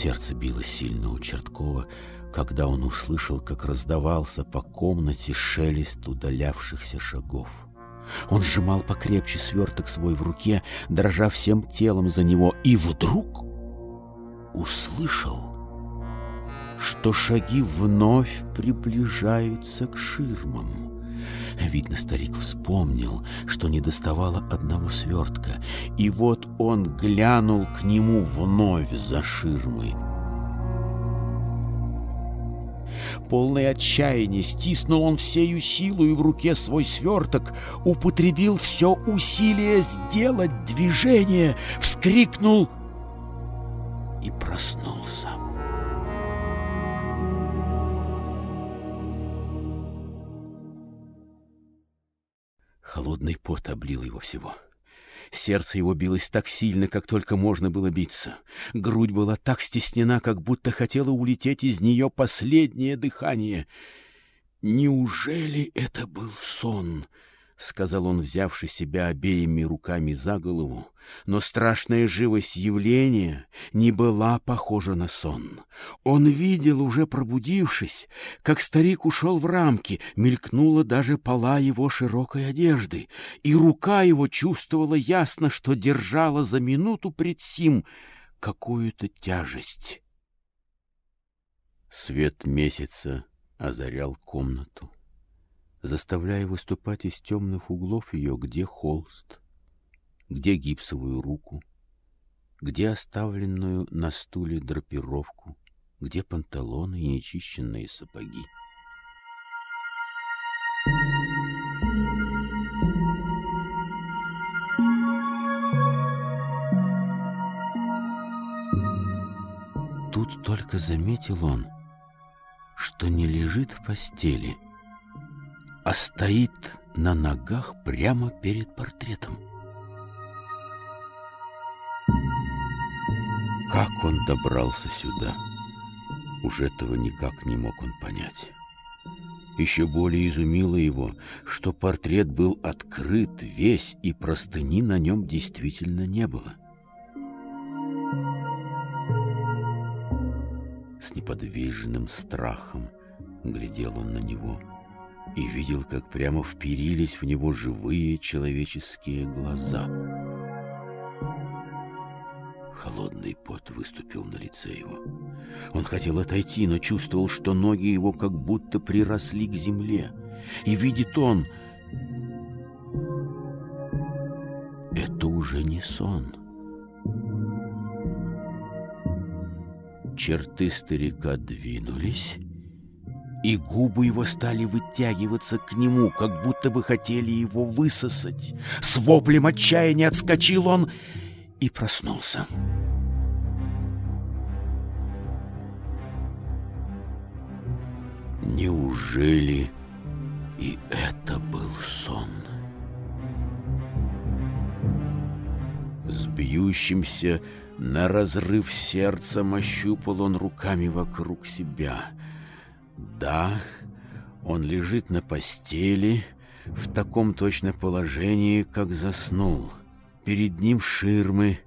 Сердце билось сильно у Черткова, когда он услышал, как раздавался по комнате шелест удалявшихся шагов. Он сжимал покрепче сверток свой в руке, дрожа всем телом за него, и вдруг услышал, что шаги вновь приближаются к ширмам. Видно, старик вспомнил, что не доставало одного свертка, и вот он глянул к нему вновь за ширмой. Полное отчаяние стиснул он всею силу и в руке свой сверток, употребил все усилие сделать движение, вскрикнул и проснулся. Холодный пот облил его всего. Сердце его билось так сильно, как только можно было биться. Грудь была так стеснена, как будто хотела улететь из нее последнее дыхание. Неужели это был сон? —— сказал он, взявши себя обеими руками за голову, но страшная живость явления не была похожа на сон. Он видел, уже пробудившись, как старик ушел в рамки, мелькнула даже пола его широкой одежды, и рука его чувствовала ясно, что держала за минуту пред сим какую-то тяжесть. Свет месяца озарял комнату заставляя выступать из темных углов ее, где холст, где гипсовую руку, где оставленную на стуле драпировку, где панталоны и нечищенные сапоги. Тут только заметил он, что не лежит в постели — а стоит на ногах прямо перед портретом. Как он добрался сюда? Уж этого никак не мог он понять. Еще более изумило его, что портрет был открыт весь, и простыни на нем действительно не было. С неподвижным страхом глядел он на него — и видел, как прямо вперились в него живые человеческие глаза. Холодный пот выступил на лице его. Он хотел отойти, но чувствовал, что ноги его как будто приросли к земле. И видит он... Это уже не сон. Черты старика двинулись, и губы его стали вытягиваться к нему, как будто бы хотели его высосать. С воплем отчаяния отскочил он и проснулся. Неужели и это был сон? С бьющимся на разрыв сердцем ощупал он руками вокруг себя — да, он лежит на постели в таком точно положении, как заснул. Перед ним ширмы,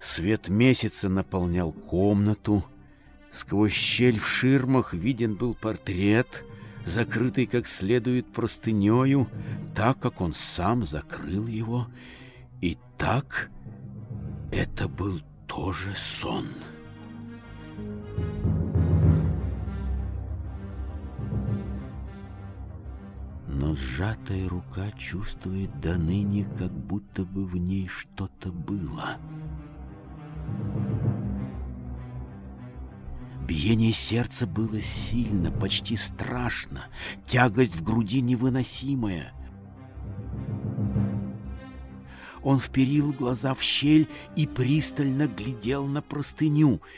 свет месяца наполнял комнату. Сквозь щель в ширмах виден был портрет, закрытый как следует простынею, так, как он сам закрыл его. И так это был тоже сон. Сжатая рука чувствует до ныне, как будто бы в ней что-то было. Биение сердца было сильно, почти страшно, тягость в груди невыносимая. Он вперил глаза в щель и пристально глядел на простыню —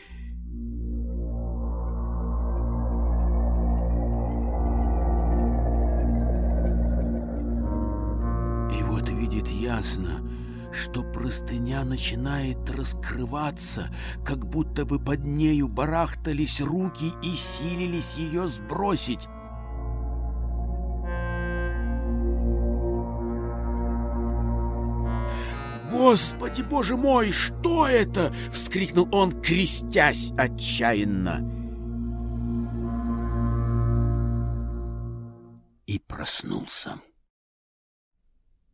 ясно, что простыня начинает раскрываться, как будто бы под нею барахтались руки и силились ее сбросить. «Господи, боже мой, что это?» — вскрикнул он, крестясь отчаянно. И проснулся.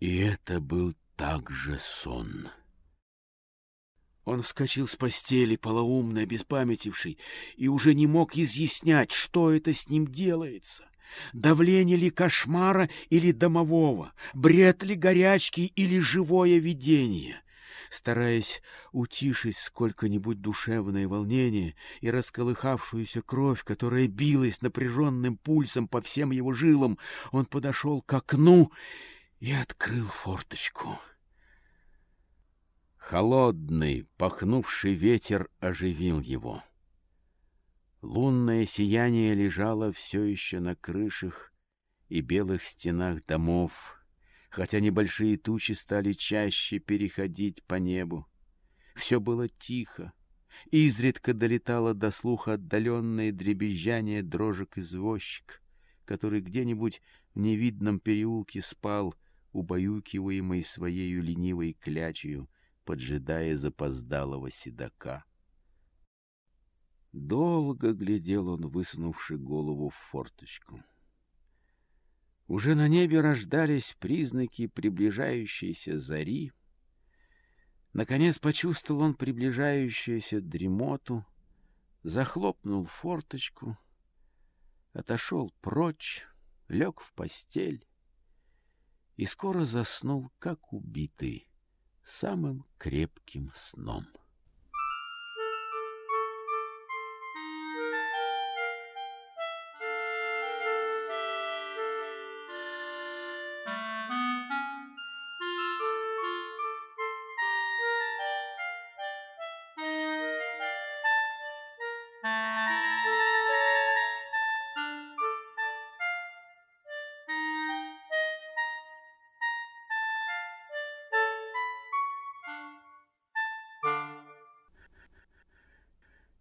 И это был также сон. Он вскочил с постели, полоумный, обеспамятивший, и уже не мог изъяснять, что это с ним делается. Давление ли кошмара или домового, бред ли горячки или живое видение. Стараясь утишить сколько-нибудь душевное волнение и расколыхавшуюся кровь, которая билась напряженным пульсом по всем его жилам, он подошел к окну и открыл форточку. Холодный, пахнувший ветер оживил его. Лунное сияние лежало все еще на крышах и белых стенах домов, хотя небольшие тучи стали чаще переходить по небу. Все было тихо, изредка долетало до слуха отдаленное дребезжание дрожек извозчик, который где-нибудь в невидном переулке спал, убаюкиваемый своею ленивой клячью, поджидая запоздалого седока. Долго глядел он, высунувши голову в форточку. Уже на небе рождались признаки приближающейся зари. Наконец почувствовал он приближающуюся дремоту, захлопнул форточку, отошел прочь, лег в постель и скоро заснул, как убитый самым крепким сном.